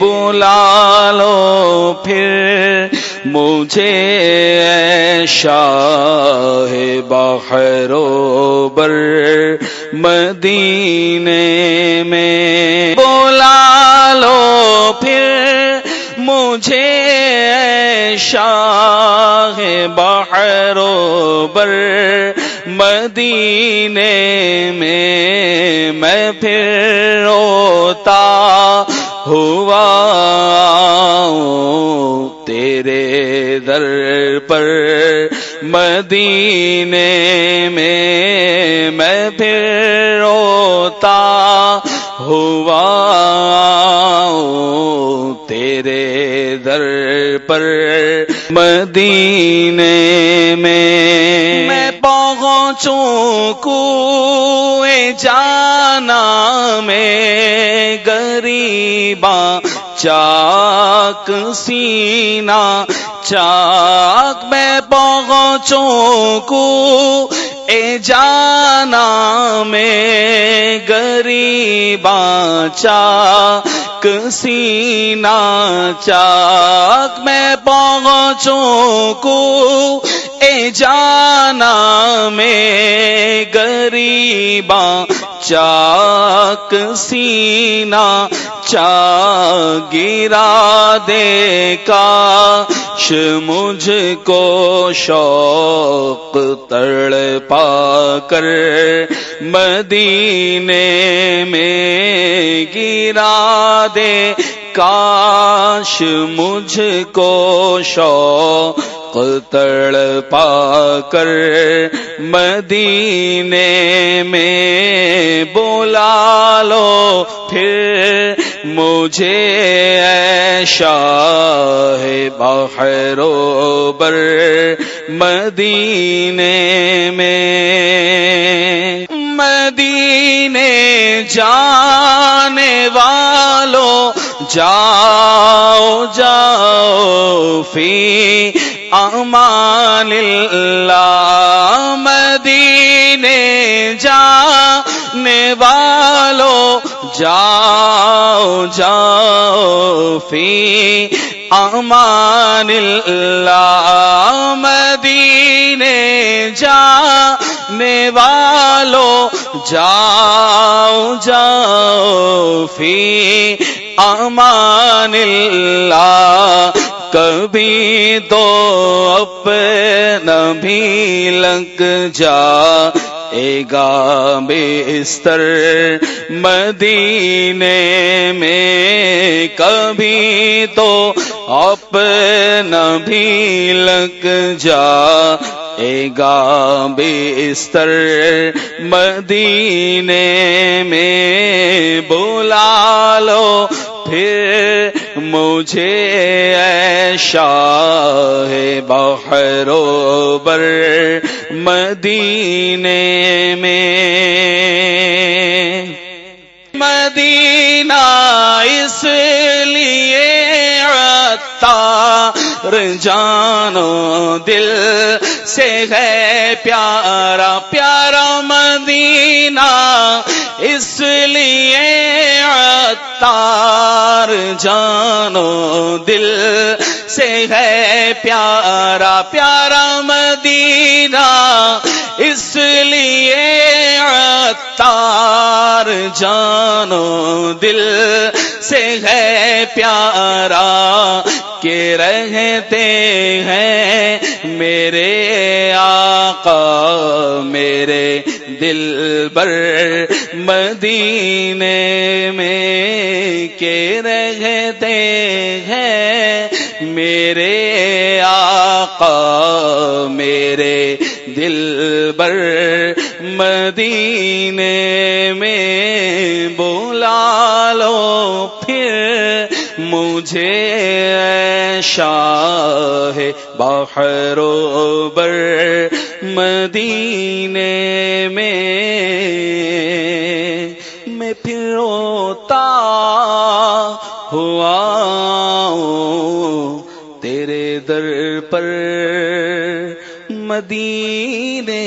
بلا لو پھر مجھے شاہ بحرو بر مدینے میں بلا لو پھر مجھے شاہ بحرو بر مدینے میں میں پھر پر مدینے میں میں پھر روتا ہوا تیرے در پر مدینے میں میں پہنچوں کو جانا میں غریبا چاک سینا چاک میں پہنچوں کو اے جانا میں غریبا چاک سینا چاک میں پہنچوں کو اے جانا میں غریبا چاک سینا چا گرا دے کا مجھ کو شوق تڑ پا کر مدینے میں گرا دے کاش مجھ کو شوق تڑ پا کر مدینے میں بولا لو پھر مجھے ایشا ہے باہرو بر مدینے میں۔ مدینے جانے والوں، جاؤ جاؤ فی امان اللہ۔ مدینے جانے والو جاؤ جاؤ فی امان اللہ مدینے جانے والو۔ جاؤ جاؤ فی امان اللہ۔ کبھی تو اپنا بھی لگ جا۔ اے گا بستر مدینے میں کبھی تو اپنا بھی لگ جا۔ گا بستر مدینے میں بلا لو، پھر مجھے ایشا ہے بحرو بر مدینے میں۔ مدینہ اس لیے تار جانو دل سے ہے پیارا پیارا مدینہ اس لیے تار جانو دل سے ہے پیارا پیارا مدینہ۔ اس لیے تار جانو دل سے ہے پیارا کہ رہتے ہیں میرے آقا، میرے دل بر مدینے۔ رہتے ہیں، میرے آقا، میرے دل بر مدینے میں بولا لو، پھر مجھے شاہ بحرو بر مدینے میں۔ میں پھر روتا تیرے در پر مدینے